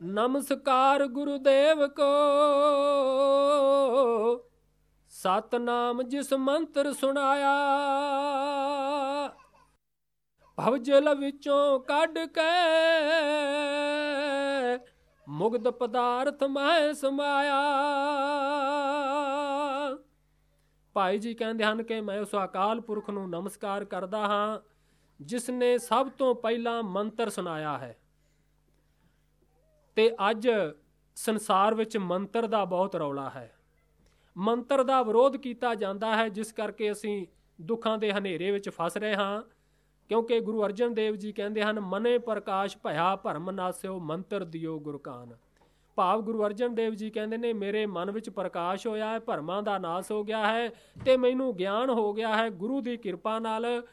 ਨਮਸਕਾਰ ਗੁਰੂਦੇਵ ਕੋ। ਸਤਨਾਮ ਜਿਸ ਮੰਤਰ ਸੁਣਾਇਆ, ਭਵਜਲ ਵਿੱਚੋਂ ਕੱਢ ਕੇ ਮੁਗਧ ਪਦਾਰਥ ਮੈਂ ਸਮਾਇਆ। ਭਾਈ ਜੀ ਕਹਿੰਦੇ ਹਨ ਕਿ ਮੈਂ ਉਸ ਅਕਾਲ ਪੁਰਖ ਨੂੰ ਨਮਸਕਾਰ ਕਰਦਾ ਹਾਂ ਜਿਸ ਨੇ ਸਭ ਤੋਂ ਪਹਿਲਾਂ ਮੰਤਰ ਸੁਣਾਇਆ ਹੈ। ਤੇ ਅੱਜ ਸੰਸਾਰ ਵਿੱਚ ਮੰਤਰ ਦਾ ਬਹੁਤ ਰੌਲਾ ਹੈ। ਮੰਤਰ ਦਾ ਵਿਰੋਧ ਕੀਤਾ ਜਾਂਦਾ ਹੈ, ਜਿਸ ਕਰਕੇ ਅਸੀਂ ਦੁੱਖਾਂ ਦੇ ਹਨੇਰੇ ਵਿੱਚ ਫਸ ਰਹੇ ਹਾਂ। ਕਿਉਂਕਿ ਗੁਰੂ ਅਰਜਨ ਦੇਵ ਜੀ ਕਹਿੰਦੇ ਹਨ, ਮਨੇ ਪ੍ਰਕਾਸ਼ ਭਇਆ ਭਰਮ ਨਾਸਿਓ ਮੰਤਰ ਦਿਓ ਗੁਰਕਾਨ ਭਾਵ ਗੁਰੂ ਅਰਜਨ ਦੇਵ ਜੀ ਕਹਿੰਦੇ ਨੇ, ਮੇਰੇ ਮਨ ਵਿੱਚ ਪ੍ਰਕਾਸ਼ ਹੋਇਆ ਹੈ, ਭਰਮਾਂ ਦਾ ਨਾਸ ਹੋ ਗਿਆ ਹੈ ਤੇ ਮੈਨੂੰ ਗਿਆਨ ਹੋ ਗਿਆ ਹੈ ਗੁਰੂ ਦੀ ਕਿਰਪਾ ਨਾਲ।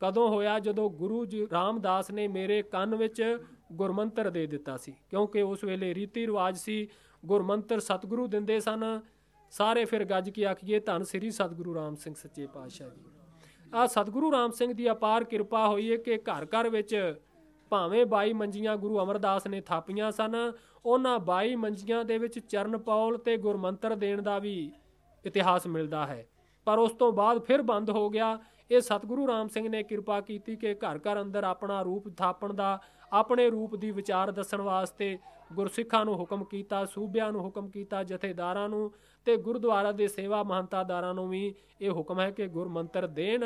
ਕਦੋਂ ਹੋਇਆ? ਜਦੋਂ ਗੁਰੂ ਜੀ ਰਾਮਦਾਸ ਨੇ ਮੇਰੇ ਕੰਨ ਵਿੱਚ ਗੁਰਮੰਤਰ ਦੇ ਦਿੱਤਾ ਸੀ। ਕਿਉਂਕਿ ਉਸ ਵੇਲੇ ਰੀਤੀ ਰਿਵਾਜ ਸੀ, ਗੁਰਮੰਤਰ ਸਤਿਗੁਰੂ ਦਿੰਦੇ ਸਨ। ਸਾਰੇ ਫਿਰ ਗੱਜ ਕੇ ਆਖੀਏ, ਧੰਨ ਸ੍ਰੀ ਸਤਿਗੁਰੂ ਰਾਮ ਸਿੰਘ ਸੱਚੇ ਪਾਤਸ਼ਾਹ ਜੀ। ਆ ਸਤਿਗੁਰੂ ਰਾਮ ਸਿੰਘ ਦੀ ਅਪਾਰ ਕਿਰਪਾ ਹੋਈ ਹੈ ਕਿ ਘਰ ਘਰ ਵਿੱਚ ਭਾਵੇਂ 22 ਮੰਜੀਆਂ ਗੁਰੂ ਅਮਰਦਾਸ ਨੇ ਥਾਪੀਆਂ ਸਨ, ਉਹਨਾਂ 22 ਮੰਜੀਆਂ ਦੇ ਵਿੱਚ ਚਰਨ ਪੌਲ ਤੇ ਗੁਰਮੰਤਰ ਦੇਣ ਦਾ ਵੀ ਇਤਿਹਾਸ ਮਿਲਦਾ ਹੈ। ਪਰ ਉਸ ਤੋਂ ਬਾਅਦ ਫਿਰ ਬੰਦ ਹੋ ਗਿਆ। ਇਹ ਸਤਿਗੁਰੂ ਰਾਮ ਸਿੰਘ ਨੇ ਕਿਰਪਾ ਕੀਤੀ ਕਿ ਘਰ ਘਰ ਅੰਦਰ ਆਪਣਾ ਰੂਪ ਥਾਪਣ ਦਾ ਆਪਣੇ ਰੂਪ ਦੀ ਵਿਚਾਰ ਦੱਸਣ ਵਾਸਤੇ ਗੁਰਸਿੱਖਾਂ ਨੂੰ ਹੁਕਮ ਕੀਤਾ, ਸੂਬਿਆਂ ਨੂੰ ਹੁਕਮ ਕੀਤਾ, ਜਥੇਦਾਰਾਂ ਨੂੰ ਤੇ ਗੁਰਦੁਆਰਾ ਦੇ ਸੇਵਾ ਮਹੰਤਾਦਾਰਾਂ ਨੂੰ ਵੀ ਇਹ ਹੁਕਮ ਹੈ ਕਿ ਗੁਰਮੰਤਰ ਦੇਣ।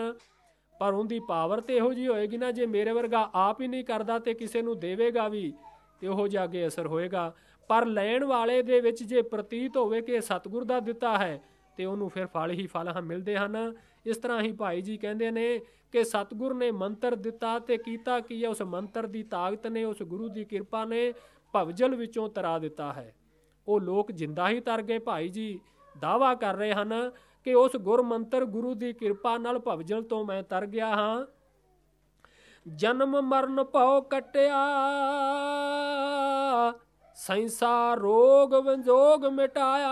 ਪਰ ਉਹਦੀ ਪਾਵਰ ਤੇ ਇਹੋ ਜੀ ਹੋਏਗੀ ਨਾ, ਜੇ ਮੇਰੇ ਵਰਗਾ ਆਪ ਹੀ ਨਹੀਂ ਕਰਦਾ ਤੇ ਕਿਸੇ ਨੂੰ ਦੇਵੇਗਾ ਵੀ ਇਹੋ ਜਿਹਾ ਅੱਗੇ ਅਸਰ ਹੋਏਗਾ। ਪਰ ਲੈਣ ਵਾਲੇ ਦੇ ਵਿੱਚ ਜੇ ਪ੍ਰਤੀਤ ਹੋਵੇ ਕਿ ਸਤਿਗੁਰ ਦਾ ਦਿੱਤਾ ਹੈ ਤੇ ਉਹਨੂੰ ਫਿਰ ਫਲ ਹੀ ਫਲ ਹਾਂ ਮਿਲਦੇ ਹਨ। ਇਸ ਤਰ੍ਹਾਂ ਹੀ ਭਾਈ ਜੀ ਕਹਿੰਦੇ ਨੇ ਕਿ ਸਤਿਗੁਰ ਨੇ ਮੰਤਰ ਦਿੱਤਾ ਤੇ ਕੀਤਾ ਕੀ ਹੈ? ਉਸ ਮੰਤਰ ਦੀ ਤਾਕਤ ਨੇ, ਉਸ ਗੁਰੂ ਦੀ ਕਿਰਪਾ ਨੇ ਭਵਜਲ ਵਿੱਚੋਂ ਤਰਾ ਦਿੱਤਾ ਹੈ। ਉਹ ਲੋਕ ਜਿੰਦਾ ਹੀ ਤਰ ਗਏ। ਭਾਈ ਜੀ ਦਾਵਾ ਕਰ ਰਹੇ ਹਨ ਕਿ ਉਸ ਗੁਰਮੰਤਰ ਗੁਰੂ ਦੀ ਕਿਰਪਾ ਨਾਲ ਭਵਜਲ ਤੋਂ ਮੈਂ ਤਰ ਗਿਆ ਹਾਂ। ਜਨਮ ਮਰਨ ਭਉ ਕਟਿਆ। ਸੈਂਸਾ ਰੋਗ ਵੰਜੋਗ ਮਿਟਾਇਆ।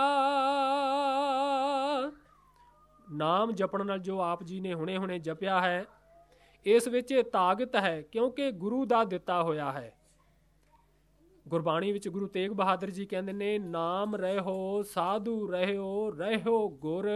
ਨਾਮ ਜਪਣ ਨਾਲ ਜੋ ਆਪ ਜੀ ਨੇ ਹੁਣੇ-ਹੁਣੇ ਜਪਿਆ ਹੈ, ਇਸ ਵਿੱਚ ਇਹ ਤਾਕਤ ਹੈ ਕਿਉਂਕਿ ਗੁਰੂ ਦਾ ਦਿੱਤਾ ਹੋਇਆ ਹੈ। ਗੁਰਬਾਣੀ ਵਿੱਚ ਗੁਰੂ ਤੇਗ ਬਹਾਦਰ ਜੀ ਕਹਿੰਦੇ ਨੇ, ਨਾਮ ਰਹਿਓ, ਸਾਧੂ ਰਹਿਓ ਰਹਿਓ ਗੁਰ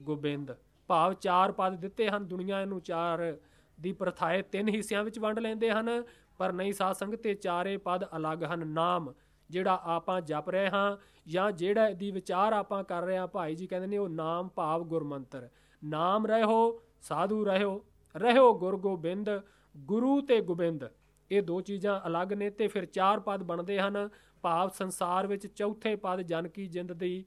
ਗੋਬਿੰਦ। ਭਾਵ ਚਾਰ ਪਦ ਦਿੱਤੇ ਹਨ, ਦੁਨੀਆ ਨੂੰ ਚਾਰ ਦੀ ਪ੍ਰਥਾਏ ਤਿੰਨ ਹਿੱਸਿਆਂ ਵਿੱਚ ਵੰਡ ਲੈਂਦੇ ਹਨ, ਪਰ ਨਹੀਂ ਸਾਧ ਸੰਗਤ ਤੇ ਚਾਰੇ ਪਦ ਅਲੱਗ ਹਨ। ਨਾਮ ਜਿਹੜਾ ਆਪਾਂ ਜਪ ਰਹੇ ਹਾਂ ਜਾਂ ਜਿਹੜਾ ਦੀ ਵਿਚਾਰ ਆਪਾਂ ਕਰ ਰਹੇ ਹਾਂ, ਭਾਈ ਜੀ ਕਹਿੰਦੇ ਨੇ ਉਹ ਨਾਮ ਭਾਵ ਗੁਰਮੰਤਰ। ਨਾਮ ਰਹਿਓ ਸਾਧੂ ਰਹਿਓ ਰਹਿਓ ਗੁਰ ਗੋਬਿੰਦ, ਗੁਰੂ ਤੇ ਗੋਬਿੰਦ। ਇਹ ਦੋ ਚੀਜ਼ਾਂ ਅਲੱਗ ਨੇ ਤੇ ਫਿਰ ਚਾਰ ਪਦ ਬਣਦੇ ਹਨ। ਭਾਵ ਸੰਸਾਰ ਵਿੱਚ ਚੌਥੇ ਪਦ ਜਨ ਕੀ ਜਿੰਦ ਦੀ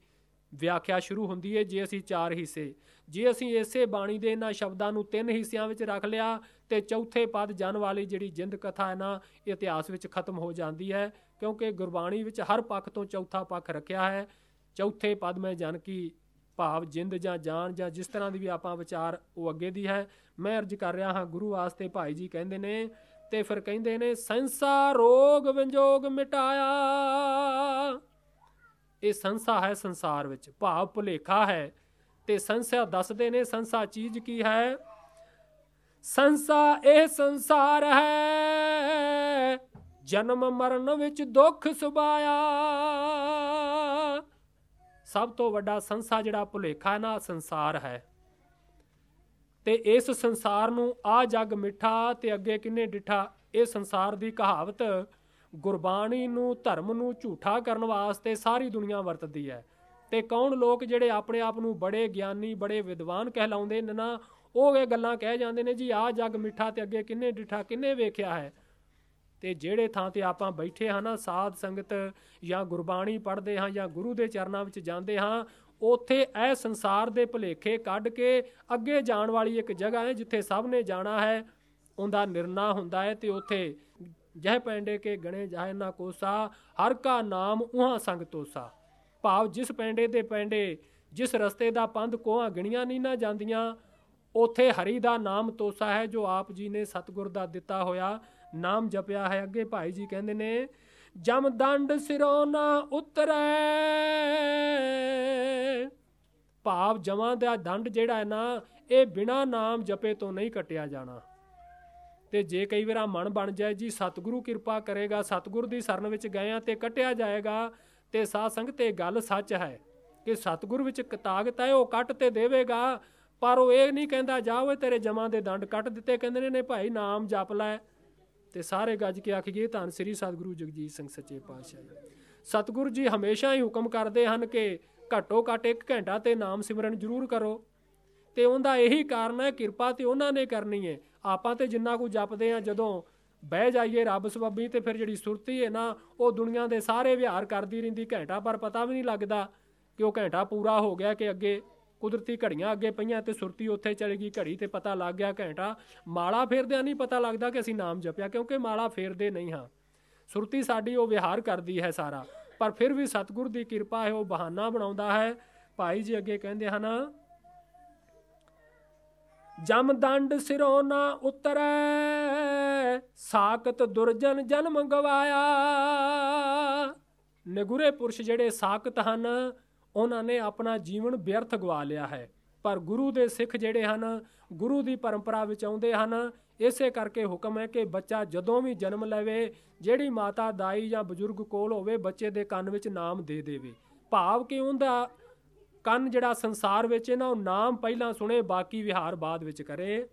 ਵਿਆਖਿਆ ਸ਼ੁਰੂ ਹੁੰਦੀ ਹੈ ਜੇ ਅਸੀਂ ਚਾਰ ਹਿੱਸੇ। ਜੇ ਅਸੀਂ ਇਸੇ ਬਾਣੀ ਦੇ ਇਹਨਾਂ ਸ਼ਬਦਾਂ ਨੂੰ ਤਿੰਨ ਹਿੱਸਿਆਂ ਵਿੱਚ ਰੱਖ ਲਿਆ, ਤੇ ਚੌਥੇ ਪਦ ਜਨ ਵਾਲੀ ਜਿਹੜੀ ਜਿੰਦ ਕਥਾ ਹੈ ਨਾ, ਇਤਿਹਾਸ ਵਿੱਚ ਖਤਮ ਹੋ ਜਾਂਦੀ ਹੈ, ਕਿਉਂਕਿ ਗੁਰਬਾਣੀ ਵਿੱਚ ਹਰ ਪੱਖ ਤੋਂ ਚੌਥਾ ਪੱਖ ਰੱਖਿਆ ਹੈ। ਚੌਥੇ ਪਦ ਮੈਂ ਜਨ ਕੀ ਭਾਵ ਜਿੰਦ ਜਾਂ ਜਾਨ ਜਾਂ ਜਿਸ ਤਰ੍ਹਾਂ ਦੀ ਵੀ ਆਪਾਂ ਵਿਚਾਰ ਉਹ ਅੱਗੇ ਦੀ ਹੈ। ਮੈਂ ਅਰਜ ਕਰ ਰਿਹਾ ਹਾਂ ਗੁਰੂ ਵਾਸਤੇ ਭਾਈ ਜੀ ਕਹਿੰਦੇ ਨੇ, ਤੇ ਫਿਰ ਕਹਿੰਦੇ ਨੇ, ਸੰਸਾ ਰੋਗ ਵਿੰਜੋਗ ਮਿਟਾਇਆ। ਇਹ ਸੰਸਾ ਹੈ ਸੰਸਾਰ ਵਿੱਚ, ਭਾਵ ਭੁਲੇਖਾ ਹੈ। ਤੇ ਸੰਸਾ ਦੱਸਦੇ ਨੇ, ਸੰਸਾ ਚੀਜ਼ ਕੀ ਹੈ? ਸੰਸਾ ਇਹ ਸੰਸਾਰ ਹੈ। ਜਨਮ ਮਰਨ ਵਿੱਚ ਦੁੱਖ ਸੁਭਾਇਆ। ਸਭ ਤੋਂ ਵੱਡਾ ਸੰਸਾ ਜਿਹੜਾ ਭੁਲੇਖਾ ਨਾ ਸੰਸਾਰ ਹੈ। ਤੇ ਇਸ ਸੰਸਾਰ ਨੂੰ ਆ ਜਗ ਮਿੱਠਾ ਤੇ ਅੱਗੇ ਕਿੰਨੇ ਡਿਠਾ, ਇਹ ਸੰਸਾਰ ਦੀ ਕਹਾਵਤ ਗੁਰਬਾਣੀ ਨੂੰ, ਧਰਮ ਨੂੰ ਝੂਠਾ ਕਰਨ ਵਾਸਤੇ ਸਾਰੀ ਦੁਨੀਆ ਵਰਤਦੀ ਹੈ। ਤੇ ਕੌਣ ਲੋਕ ਜਿਹੜੇ ਆਪਣੇ ਆਪ ਨੂੰ ਬੜੇ ਗਿਆਨੀ, ਬੜੇ ਵਿਦਵਾਨ ਕਹਿਲਾਉਂਦੇ ਨੇ ਨਾ, ਉਹ ਇਹ ਗੱਲਾਂ ਕਹਿ ਜਾਂਦੇ ਨੇ, ਜੀ ਆ ਜੱਗ ਮਿੱਠਾ ਤੇ ਅੱਗੇ ਕਿੰਨੇ ਡਿਠਾ, ਕਿੰਨੇ ਵੇਖਿਆ ਹੈ? ਤੇ ਜਿਹੜੇ ਥਾਂ ਤੇ ਆਪਾਂ ਬੈਠੇ ਹਾਂ ਨਾ, ਸਾਧ ਸੰਗਤ ਜਾਂ ਗੁਰਬਾਣੀ ਪੜ੍ਹਦੇ ਹਾਂ ਜਾਂ ਗੁਰੂ ਦੇ ਚਰਨਾਂ ਵਿੱਚ ਜਾਂਦੇ ਹਾਂ, ਉਥੇ ਇਹ ਸੰਸਾਰ ਦੇ ਭੁਲੇਖੇ ਕੱਢ ਕੇ ਅੱਗੇ ਜਾਣ ਵਾਲੀ ਇੱਕ ਜਗ੍ਹਾ ਹੈ, ਜਿੱਥੇ ਸਭ ਨੇ ਜਾਣਾ ਹੈ, ਉਹਦਾ ਨਿਰਣਾ ਹੁੰਦਾ ਹੈ ਤੇ ਉਥੇ ਜਹ ਪੈਂਡੇ ਕੇ ਗਣੇ ਜਾਏ ਨਾ ਕੋਸਾ, ਹਰ ਕਾ ਨਾਮ ਉਹਾਂ ਸੰਗ ਤੋਸਾ। ਭਾਵ ਜਿਸ ਪੈਂਡੇ ਦੇ ਪੈਂਡੇ, ਜਿਸ ਰਸਤੇ ਦਾ ਪੰਧ ਕੋਹਾਂ ਗਿਣੀਆਂ ਨਹੀਂ ਨਾ ਜਾਂਦੀਆਂ ਉਥੇ ਹਰੀ ਦਾ ਨਾਮ ਤੋਸਾ ਹੈ ਜੋ ਆਪ ਜੀ ਨੇ ਸਤਗੁਰ ਦਾ ਦਿੱਤਾ ਹੋਇਆ, ਨਾਮ ਜਪਿਆ ਹੈ। ਅੱਗੇ ਭਾਈ ਜੀ ਕਹਿੰਦੇ ਨੇ, ਜਮ ਦੰਡ ਸਿਰੋਂ ਨਾ ਉਤਰੈ। ਭਾਵ ਜਮਾਂ ਦਾ ਦੰਡ ਜਿਹੜਾ ਹੈ ਨਾ, ਇਹ ਬਿਨਾ ਨਾਮ ਜਪੇ ਤੋਂ ਨਹੀਂ ਕਟਿਆ ਜਾਣਾ। ਤੇ ਜੇ ਕਈ ਵਾਰ ਮਨ ਬਣ ਜਾਏ, ਜੀ ਸਤਿਗੁਰੂ ਕਿਰਪਾ ਕਰੇਗਾ, ਸਤਿਗੁਰ ਦੀ ਸ਼ਰਨ ਵਿੱਚ ਗਏ ਆ ਤੇ ਕਟਿਆ ਜਾਏਗਾ, ਤੇ ਸਾਧ ਸੰਗਤ ਇਹ ਗੱਲ ਸੱਚ ਹੈ ਕਿ ਸਤਿਗੁਰ ਵਿੱਚ ਤਾਕਤ ਹੈ, ਉਹ ਕੱਟ ਤੇ ਦੇਵੇਗਾ, ਪਰ ਉਹ ਇਹ ਨਹੀਂ ਕਹਿੰਦਾ, ਜਾ ਓਏ ਤੇਰੇ ਜਮਾਂ ਦੇ ਦੰਡ ਕੱਟ ਦਿੱਤੇ, ਕਹਿੰਦੇ ਨੇ ਨੇ ਭਾਈ ਨਾਮ ਜਪ ਲੈ। ਤੇ ਸਾਰੇ ਗੱਜ ਕੇ ਆਖੀਏ ਧੰਨ ਸ੍ਰੀ ਸਤਿਗੁਰੂ ਜਗਜੀਤ ਸਿੰਘ ਸੱਚੇ ਪਾਤਸ਼ਾਹ ਸਤਿਗੁਰੂ ਜੀ ਹਮੇਸ਼ਾ ਹੀ ਹੁਕਮ ਕਰਦੇ ਹਨ ਕਿ ਘੱਟੋ ਘੱਟ 1 ਘੰਟਾ ਤੇ ਨਾਮ ਸਿਮਰਨ ਜ਼ਰੂਰ ਕਰੋ। ਤੇ ਉਹਦਾ ਇਹੀ ਕਾਰਨ ਹੈ, ਕਿਰਪਾ ਤੇ ਉਹਨਾਂ ਨੇ ਕਰਨੀ ਹੈ। ਆਪਾਂ ਤੇ ਜਿੰਨਾ ਕੁ ਜਪਦੇ ਆ ਜਦੋਂ ਬਹਿ ਜਾਈਏ ਰੱਬ ਸਬੱਬੀ ਤੇ ਫਿਰ ਜਿਹੜੀ ਸੁਰਤੀ ਹੈ ਨਾ, ਉਹ ਦੁਨੀਆ ਦੇ ਸਾਰੇ ਵਿਹਾਰ ਕਰਦੀ ਰਹਿੰਦੀ, ਘੰਟਾ ਪਰ ਪਤਾ ਵੀ ਨਹੀਂ ਲੱਗਦਾ ਕਿ ਉਹ ਘੰਟਾ ਪੂਰਾ ਹੋ ਗਿਆ ਕਿ ਅੱਗੇ ਕੁਦਰਤੀ ਘੜੀਆਂ ਅੱਗੇ ਪਈਆਂ ਤੇ ਸੁਰਤੀ ਉੱਥੇ ਚਲੇ ਗਈ, ਘੜੀ ਤੇ ਪਤਾ ਲੱਗ ਗਿਆ ਘੰਟਾ। ਮਾਲਾ ਫੇਰਦਿਆਂ ਨਹੀਂ ਪਤਾ ਲੱਗਦਾ ਕਿ ਅਸੀਂ ਨਾਮ ਜਪਿਆ, ਕਿਉਂਕਿ ਮਾਲਾ ਫੇਰਦੇ ਨਹੀਂ ਹਾਂ। ਸੁਰਤੀ ਸਾਡੀ ਉਹ ਵਿਹਾਰ ਕਰਦੀ ਹੈ ਸਾਰਾ, ਪਰ ਫਿਰ ਵੀ ਸਤਿਗੁਰ ਦੀ ਕਿਰਪਾ ਹੈ, ਉਹ ਬਹਾਨਾ ਬਣਾਉਂਦਾ ਹੈ। ਭਾਈ ਜੀ ਅੱਗੇ ਕਹਿੰਦੇ ਹਨ ਜਮ ਦੰਡ ਸਿਰੋਂ ਨਾ ਉਤਰੈ, ਸਾਖਤ ਦੁਰਜਨ ਜਨਮ ਗਵਾਇਆ। ਨਗੁਰੇ ਪੁਰਸ਼ ਜਿਹੜੇ ਸਾਖਤ ਹਨ, ਉਹਨਾਂ ਨੇ ਆਪਣਾ ਜੀਵਨ ਵਿਅਰਥ ਗਵਾ ਲਿਆ ਹੈ। ਪਰ ਗੁਰੂ ਦੇ ਸਿੱਖ ਜਿਹੜੇ ਹਨ, ਗੁਰੂ ਦੀ ਪਰੰਪਰਾ ਵਿੱਚ ਆਉਂਦੇ ਹਨ, ਇਸੇ ਕਰਕੇ ਹੁਕਮ ਹੈ ਕਿ ਬੱਚਾ ਜਦੋਂ ਵੀ ਜਨਮ ਲਵੇ, ਜਿਹੜੀ ਮਾਤਾ ਦਾਈ ਜਾਂ ਬਜ਼ੁਰਗ ਕੋਲ ਹੋਵੇ, ਬੱਚੇ ਦੇ ਕੰਨ ਵਿੱਚ ਨਾਮ ਦੇ ਦੇਵੇ। ਭਾਵ ਕਿ ਉਹਦਾ ਕੰਨ ਜਿਹੜਾ ਸੰਸਾਰ ਵਿੱਚ ਇਹਨਾਂ ਨਾਮ ਪਹਿਲਾਂ ਸੁਣੇ ਬਾਕੀ ਵਿਹਾਰ ਬਾਅਦ ਵਿੱਚ ਕਰੇ।